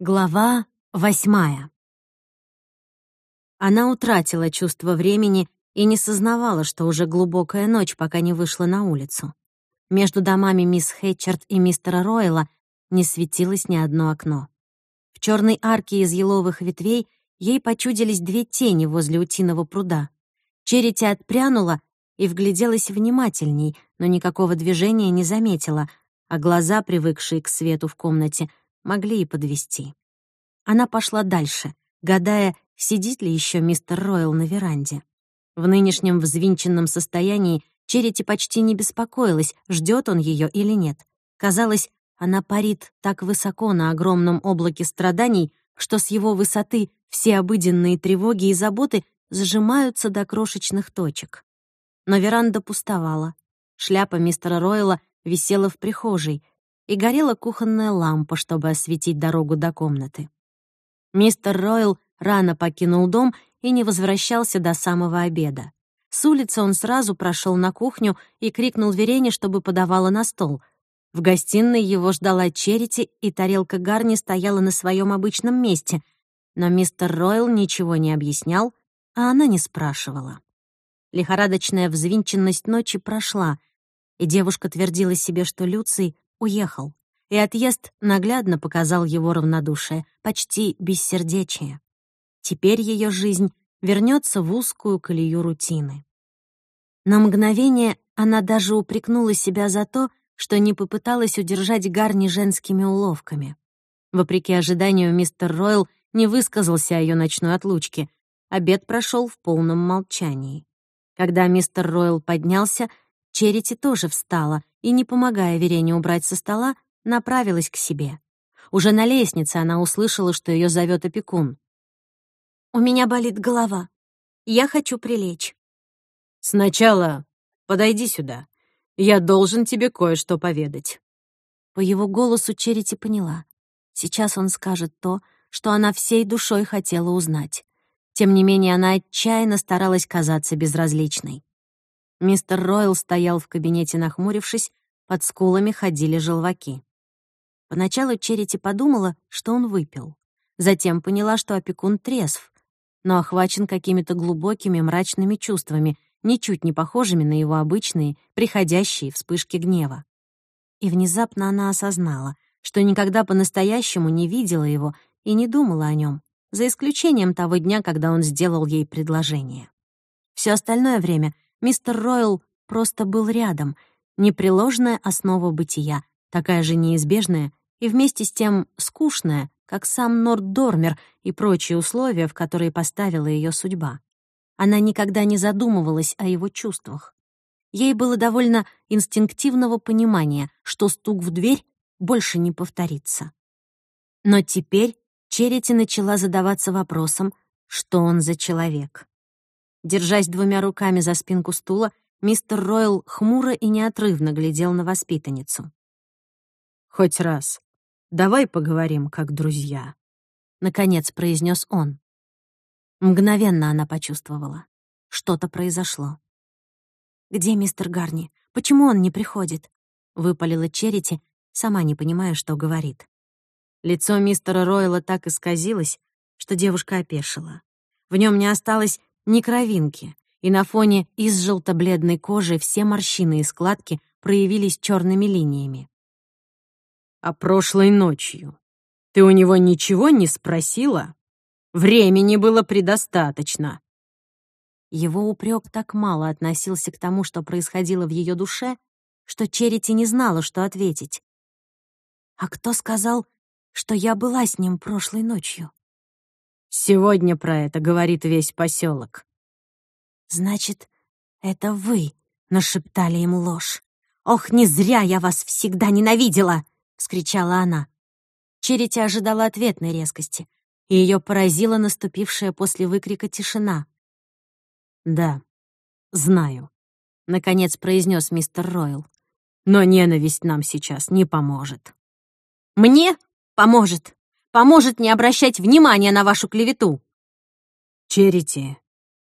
Глава восьмая. Она утратила чувство времени и не сознавала, что уже глубокая ночь, пока не вышла на улицу. Между домами мисс Хэтчерт и мистера Ройла не светилось ни одно окно. В черной арке из еловых ветвей ей почудились две тени возле утиного пруда. Черити отпрянула и вгляделась внимательней, но никакого движения не заметила, а глаза, привыкшие к свету в комнате, могли и подвести. Она пошла дальше, гадая, сидит ли еще мистер Ройл на веранде. В нынешнем взвинченном состоянии Черити почти не беспокоилась, ждет он ее или нет. Казалось, она парит так высоко на огромном облаке страданий, что с его высоты все обыденные тревоги и заботы сжимаются до крошечных точек. Но веранда пустовала. Шляпа мистера Ройла висела в прихожей, и горела кухонная лампа, чтобы осветить дорогу до комнаты. Мистер Ройл рано покинул дом и не возвращался до самого обеда. С улицы он сразу прошел на кухню и крикнул Верене, чтобы подавала на стол. В гостиной его ждала Черити, и тарелка гарни стояла на своем обычном месте. Но мистер Ройл ничего не объяснял, а она не спрашивала. Лихорадочная взвинченность ночи прошла, и девушка твердила себе, что Люций уехал, и отъезд наглядно показал его равнодушие, почти бессердечие. Теперь ее жизнь вернется в узкую колею рутины. На мгновение она даже упрекнула себя за то, что не попыталась удержать Гарни женскими уловками. Вопреки ожиданию, мистер Ройл не высказался о ее ночной отлучке. Обед прошел в полном молчании. Когда мистер Ройл поднялся, Черити тоже встала и, не помогая Верене убрать со стола, направилась к себе. Уже на лестнице она услышала, что ее зовет опекун. «У меня болит голова. Я хочу прилечь». «Сначала подойди сюда. Я должен тебе кое-что поведать». По его голосу Черити поняла. Сейчас он скажет то, что она всей душой хотела узнать. Тем не менее, она отчаянно старалась казаться безразличной. Мистер Ройл стоял в кабинете, нахмурившись, под скулами ходили желваки. Поначалу Черити подумала, что он выпил. Затем поняла, что опекун трезв, но охвачен какими-то глубокими мрачными чувствами, ничуть не похожими на его обычные, приходящие вспышки гнева. И внезапно она осознала, что никогда по-настоящему не видела его и не думала о нем, за исключением того дня, когда он сделал ей предложение. Все остальное время Мистер Ройл просто был рядом, непреложная основа бытия, такая же неизбежная и вместе с тем скучная, как сам Норд Дормер и прочие условия, в которые поставила ее судьба. Она никогда не задумывалась о его чувствах. Ей было довольно инстинктивного понимания, что стук в дверь больше не повторится. Но теперь Черити начала задаваться вопросом, что он за человек. Держась двумя руками за спинку стула, мистер Ройл хмуро и неотрывно глядел на воспитанницу. «Хоть раз. Давай поговорим, как друзья», — наконец произнес он. Мгновенно она почувствовала. Что-то произошло. «Где мистер Гарни? Почему он не приходит?» — выпалила Черити, сама не понимая, что говорит. Лицо мистера Ройла так исказилось, что девушка опешила. В нем не осталось ни кровинки, и на фоне из желто-бледной кожи все морщины и складки проявились черными линиями. «А прошлой ночью ты у него ничего не спросила? Времени было предостаточно». Его упрек так мало относился к тому, что происходило в ее душе, что Черити не знала, что ответить. «А кто сказал, что я была с ним прошлой ночью?» Сегодня про это говорит весь поселок. Значит, это вы нашептали им ложь. Ох, не зря я вас всегда ненавидела! вскричала она. Черити ожидала ответной резкости, и ее поразила наступившая после выкрика тишина. «Да, знаю», — наконец произнес мистер Ройл. «Но ненависть нам сейчас не поможет». «Мне поможет», поможет не обращать внимания на вашу клевету. Черити,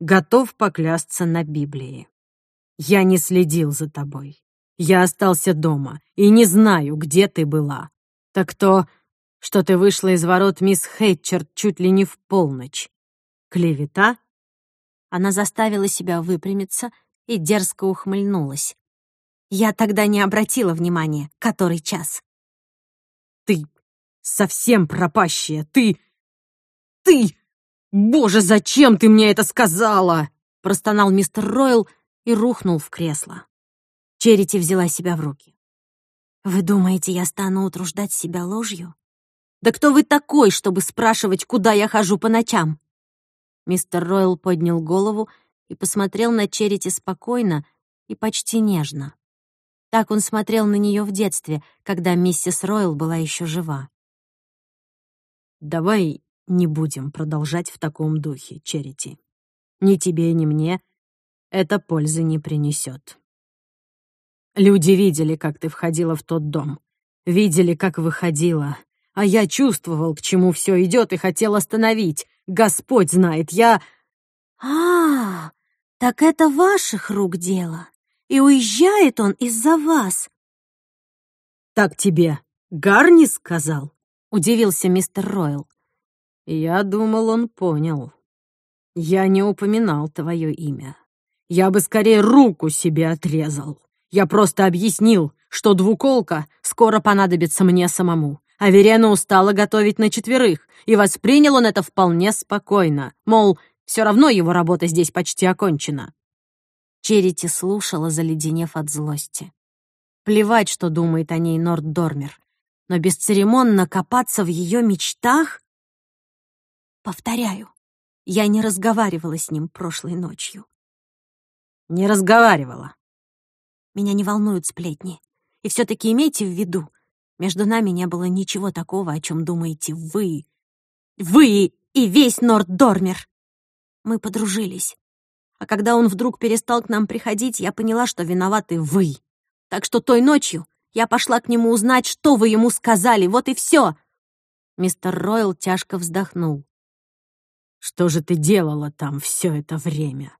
готов поклясться на Библии. Я не следил за тобой. Я остался дома и не знаю, где ты была. Так то, что ты вышла из ворот мисс Хэтчерт чуть ли не в полночь. Клевета?» Она заставила себя выпрямиться и дерзко ухмыльнулась. Я тогда не обратила внимания, который час. «Ты совсем пропащая, ты... ты... Боже, зачем ты мне это сказала?» простонал мистер Ройл и рухнул в кресло. Черити взяла себя в руки. «Вы думаете, я стану утруждать себя ложью? Да кто вы такой, чтобы спрашивать, куда я хожу по ночам?» Мистер Ройл поднял голову и посмотрел на Черити спокойно и почти нежно. Так он смотрел на нее в детстве, когда миссис Ройл была еще жива. «Давай не будем продолжать в таком духе, Черити. Ни тебе, ни мне это пользы не принесет. Люди видели, как ты входила в тот дом. Видели, как выходила. А я чувствовал, к чему все идет, и хотел остановить. Господь знает, я... А, так это ваших рук дело. И уезжает он из-за вас. Так тебе Гарни сказал? Удивился мистер Ройл. Я думал, он понял. Я не упоминал твое имя. Я бы скорее руку себе отрезал. Я просто объяснил, что двуколка скоро понадобится мне самому. А Верена устала готовить на четверых, и воспринял он это вполне спокойно. Мол, все равно его работа здесь почти окончена. Черити слушала, заледенев от злости. Плевать, что думает о ней Норд Дормер, но бесцеремонно копаться в ее мечтах? Повторяю, я не разговаривала с ним прошлой ночью. Не разговаривала. Меня не волнуют сплетни. И все-таки имейте в виду, между нами не было ничего такого, о чем думаете вы. Вы и весь Норд-Дормер. Мы подружились. А когда он вдруг перестал к нам приходить, я поняла, что виноваты вы. Так что той ночью я пошла к нему узнать, что вы ему сказали. Вот и все. Мистер Ройл тяжко вздохнул. «Что же ты делала там все это время?»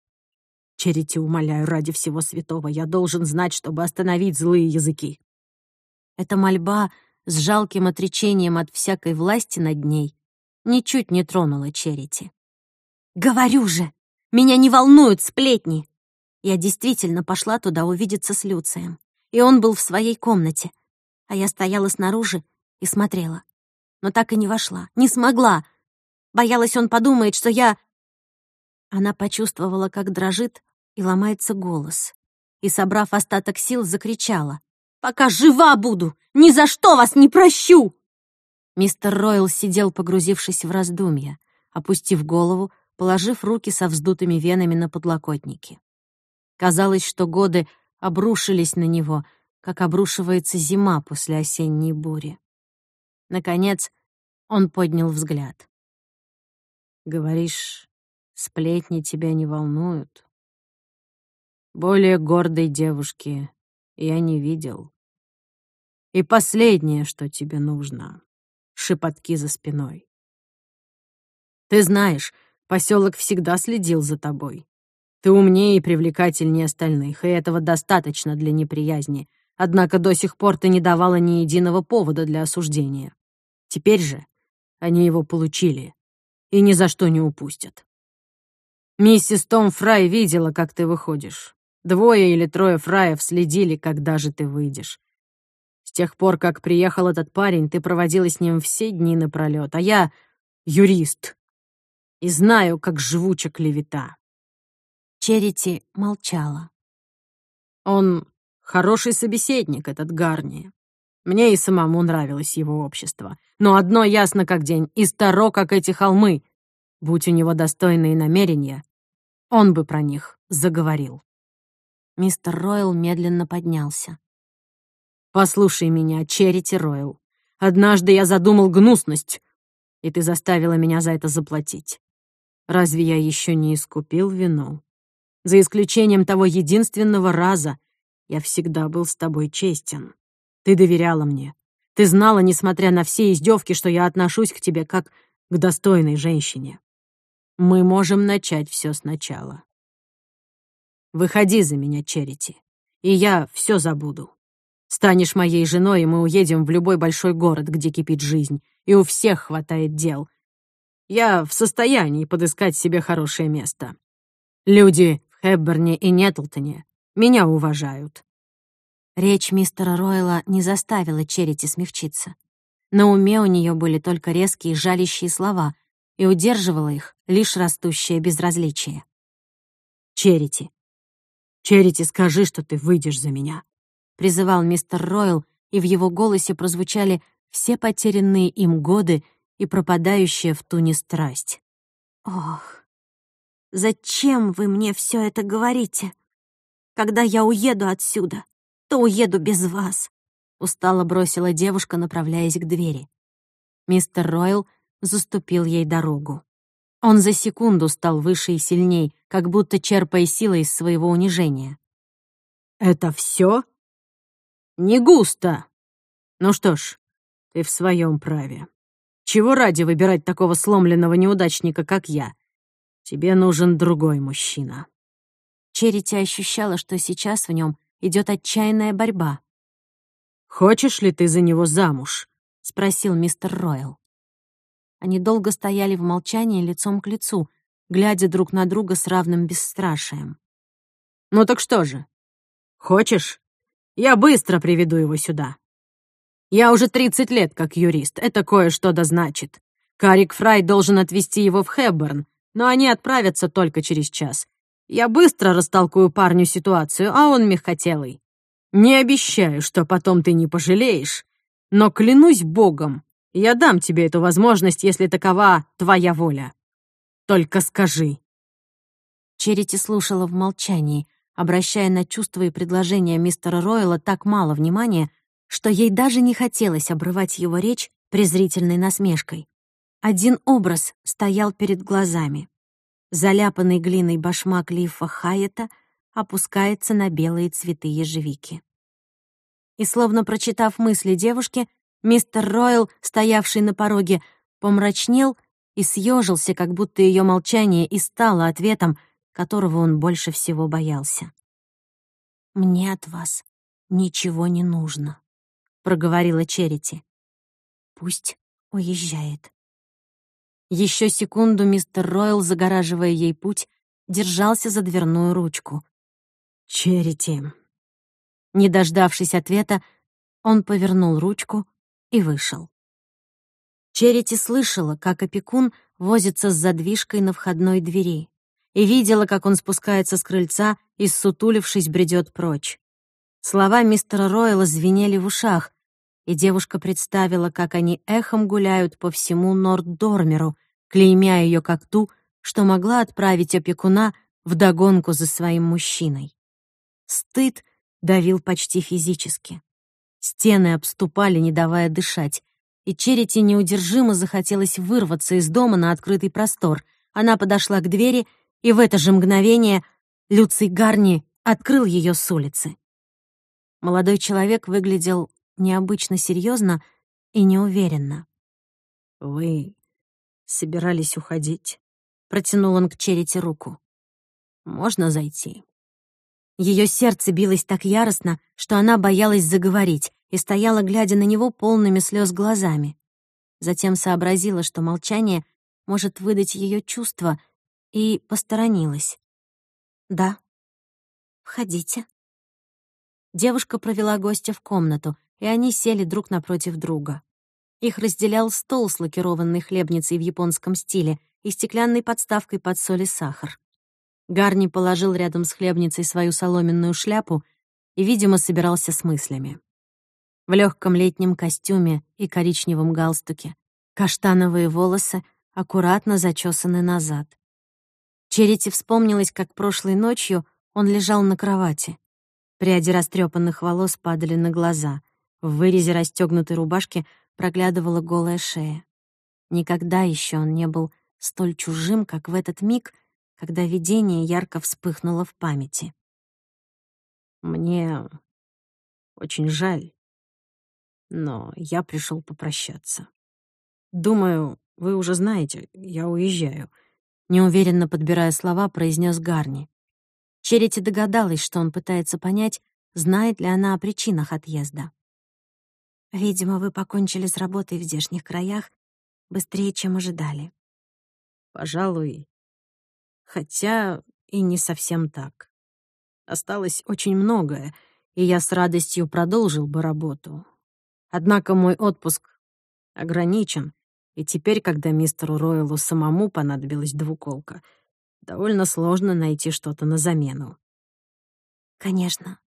Черити, умоляю, ради всего святого, я должен знать, чтобы остановить злые языки. Эта мольба с жалким отречением от всякой власти над ней ничуть не тронула Черити. «Говорю же, меня не волнуют сплетни!» Я действительно пошла туда увидеться с Люцием, и он был в своей комнате, а я стояла снаружи и смотрела. Но так и не вошла, не смогла. Боялась, он подумает, что я... Она почувствовала, как дрожит и ломается голос. И, собрав остаток сил, закричала. «Пока жива буду! Ни за что вас не прощу!» Мистер Ройл сидел, погрузившись в раздумья, опустив голову, положив руки со вздутыми венами на подлокотники. Казалось, что годы обрушились на него, как обрушивается зима после осенней бури. Наконец, он поднял взгляд. «Говоришь, сплетни тебя не волнуют?» Более гордой девушки я не видел. И последнее, что тебе нужно — шепотки за спиной. Ты знаешь, поселок всегда следил за тобой. Ты умнее и привлекательнее остальных, и этого достаточно для неприязни. Однако до сих пор ты не давала ни единого повода для осуждения. Теперь же они его получили и ни за что не упустят. Миссис Том Фрай видела, как ты выходишь. Двое или трое фраев следили, когда же ты выйдешь. С тех пор, как приехал этот парень, ты проводила с ним все дни напролёт, а я юрист и знаю, как живуча клевета». Черити молчала. «Он хороший собеседник, этот Гарни. Мне и самому нравилось его общество. Но одно ясно как день, и старо, как эти холмы. Будь у него достойные намерения, он бы про них заговорил». Мистер Ройл медленно поднялся. «Послушай меня, Черити Ройл. Однажды я задумал гнусность, и ты заставила меня за это заплатить. Разве я еще не искупил вину? За исключением того единственного раза я всегда был с тобой честен. Ты доверяла мне. Ты знала, несмотря на все издевки, что я отношусь к тебе как к достойной женщине. Мы можем начать все сначала. Выходи за меня, Черити, и я все забуду. Станешь моей женой, и мы уедем в любой большой город, где кипит жизнь, и у всех хватает дел. Я в состоянии подыскать себе хорошее место. Люди Хэбберне и Нетлтоне меня уважают». Речь мистера Ройла не заставила Черити смягчиться. На уме у нее были только резкие жалящие слова, и удерживало их лишь растущее безразличие. «Черити, Черити, скажи, что ты выйдешь за меня», — призывал мистер Ройл, и в его голосе прозвучали все потерянные им годы и пропадающая в туне страсть. «Ох, зачем вы мне все это говорите? Когда я уеду отсюда, то уеду без вас», — устало бросила девушка, направляясь к двери. Мистер Ройл заступил ей дорогу. Он за секунду стал выше и сильней, как будто черпая силы из своего унижения. «Это все? Не густо. Ну что ж, ты в своем праве. Чего ради выбирать такого сломленного неудачника, как я? Тебе нужен другой мужчина». Черити ощущала, что сейчас в нем идет отчаянная борьба. «Хочешь ли ты за него замуж?» — спросил мистер Ройл. Они долго стояли в молчании лицом к лицу, глядя друг на друга с равным бесстрашием. «Ну так что же? Хочешь? Я быстро приведу его сюда. Я уже 30 лет как юрист, это кое-что да значит. Карик Фрай должен отвезти его в Хэбборн, но они отправятся только через час. Я быстро растолкую парню ситуацию, а он мягкотелый. Не обещаю, что потом ты не пожалеешь, но клянусь богом, я дам тебе эту возможность, если такова твоя воля. Только скажи». Черити слушала в молчании, обращая на чувства и предложения мистера Ройла так мало внимания, что ей даже не хотелось обрывать его речь презрительной насмешкой. Один образ стоял перед глазами. Заляпанный глиной башмак Лифа Хайета опускается на белые цветы ежевики. И словно прочитав мысли девушки, Мистер Ройл, стоявший на пороге, помрачнел и съежился, как будто ее молчание и стало ответом, которого он больше всего боялся. «Мне от вас ничего не нужно», — проговорила Черити. «Пусть уезжает». Еще секунду мистер Ройл, загораживая ей путь, держался за дверную ручку. «Черити». Не дождавшись ответа, он повернул ручку и вышел. Черити слышала, как опекун возится с задвижкой на входной двери, и видела, как он спускается с крыльца и, сутулившись, бредет прочь. Слова мистера Ройла звенели в ушах, и девушка представила, как они эхом гуляют по всему Норд-Дормеру, клеймя ее как ту, что могла отправить опекуна вдогонку за своим мужчиной. Стыд давил почти физически. Стены обступали, не давая дышать. И Черити неудержимо захотелось вырваться из дома на открытый простор. Она подошла к двери, и в это же мгновение Люций Гарни открыл ее с улицы. Молодой человек выглядел необычно серьезно и неуверенно. «Вы собирались уходить?» — протянул он к Черити руку. «Можно зайти?» Ее сердце билось так яростно, что она боялась заговорить и стояла, глядя на него полными слез глазами. Затем сообразила, что молчание может выдать ее чувства, и посторонилась. «Да, входите». Девушка провела гостя в комнату, и они сели друг напротив друга. Их разделял стол с лакированной хлебницей в японском стиле и стеклянной подставкой под соль и сахар. Гарни положил рядом с хлебницей свою соломенную шляпу и, видимо, собирался с мыслями. В легком летнем костюме и коричневом галстуке, каштановые волосы аккуратно зачесаны назад. Черити вспомнилась, как прошлой ночью он лежал на кровати. Пряди растрепанных волос падали на глаза. В вырезе расстегнутой рубашки проглядывала голая шея. Никогда еще он не был столь чужим, как в этот миг — когда видение ярко вспыхнуло в памяти. «Мне очень жаль, но я пришел попрощаться. Думаю, вы уже знаете, я уезжаю», — неуверенно подбирая слова, произнес Гарни. Черити догадалась, что он пытается понять, знает ли она о причинах отъезда. «Видимо, вы покончили с работой в здешних краях быстрее, чем ожидали». «Пожалуй. Хотя и не совсем так. Осталось очень многое, и я с радостью продолжил бы работу. Однако мой отпуск ограничен, и теперь, когда мистеру Ройлу самому понадобилась двуколка, довольно сложно найти что-то на замену. «Конечно.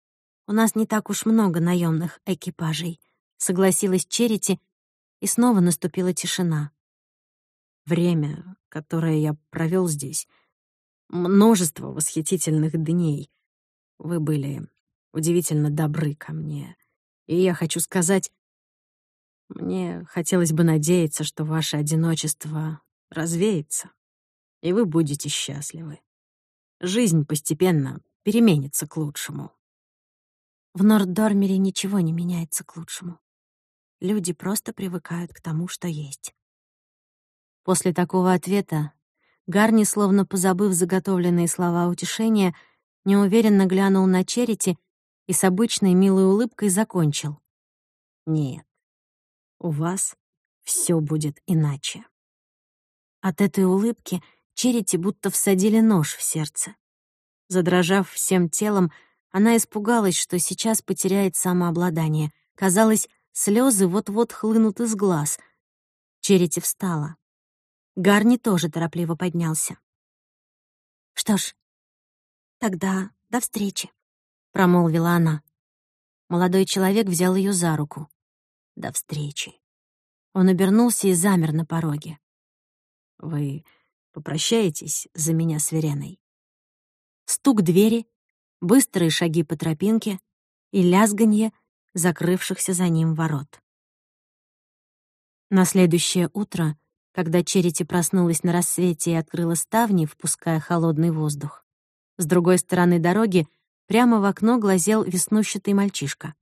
У нас не так уж много наемных экипажей», — согласилась Черити, и снова наступила тишина. Время, которое я провел здесь, множество восхитительных дней. Вы были удивительно добры ко мне. И я хочу сказать, мне хотелось бы надеяться, что ваше одиночество развеется, и вы будете счастливы. Жизнь постепенно переменится к лучшему. В Норддормере ничего не меняется к лучшему. Люди просто привыкают к тому, что есть. После такого ответа Гарни, словно позабыв заготовленные слова утешения, неуверенно глянул на Черити и с обычной милой улыбкой закончил. «Нет, у вас все будет иначе». От этой улыбки Черити будто всадили нож в сердце. Задрожав всем телом, она испугалась, что сейчас потеряет самообладание. Казалось, слезы вот-вот хлынут из глаз. Черити встала. Гарни тоже торопливо поднялся. «Что ж, тогда до встречи», — промолвила она. Молодой человек взял ее за руку. «До встречи». Он обернулся и замер на пороге. «Вы попрощаетесь за меня с Вереной?» Стук двери, быстрые шаги по тропинке и лязганье закрывшихся за ним ворот. На следующее утро, когда Черити проснулась на рассвете и открыла ставни, впуская холодный воздух, с другой стороны дороги прямо в окно глазел веснущатый мальчишка.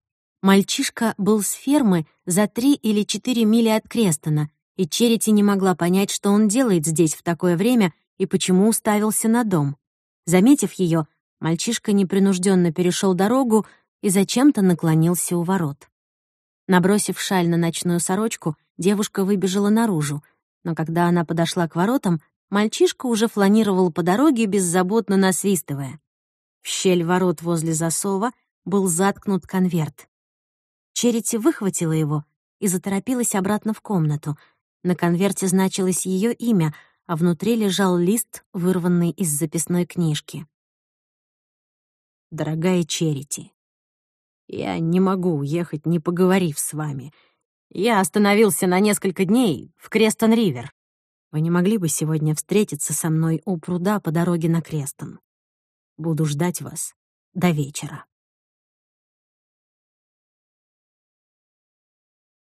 Мальчишка был с фермы за три или четыре мили от Крестона, и Черити не могла понять, что он делает здесь в такое время и почему уставился на дом. Заметив ее, мальчишка непринужденно перешел дорогу и зачем-то наклонился у ворот. Набросив шаль на ночную сорочку, девушка выбежала наружу, но когда она подошла к воротам, мальчишка уже фланировал по дороге, беззаботно насвистывая. В щель ворот возле засова был заткнут конверт. Черити выхватила его и заторопилась обратно в комнату. На конверте значилось ее имя — а внутри лежал лист, вырванный из записной книжки. «Дорогая Черити, я не могу уехать, не поговорив с вами. Я остановился на несколько дней в Крестон-Ривер. Вы не могли бы сегодня встретиться со мной у пруда по дороге на Крестон? Буду ждать вас до вечера».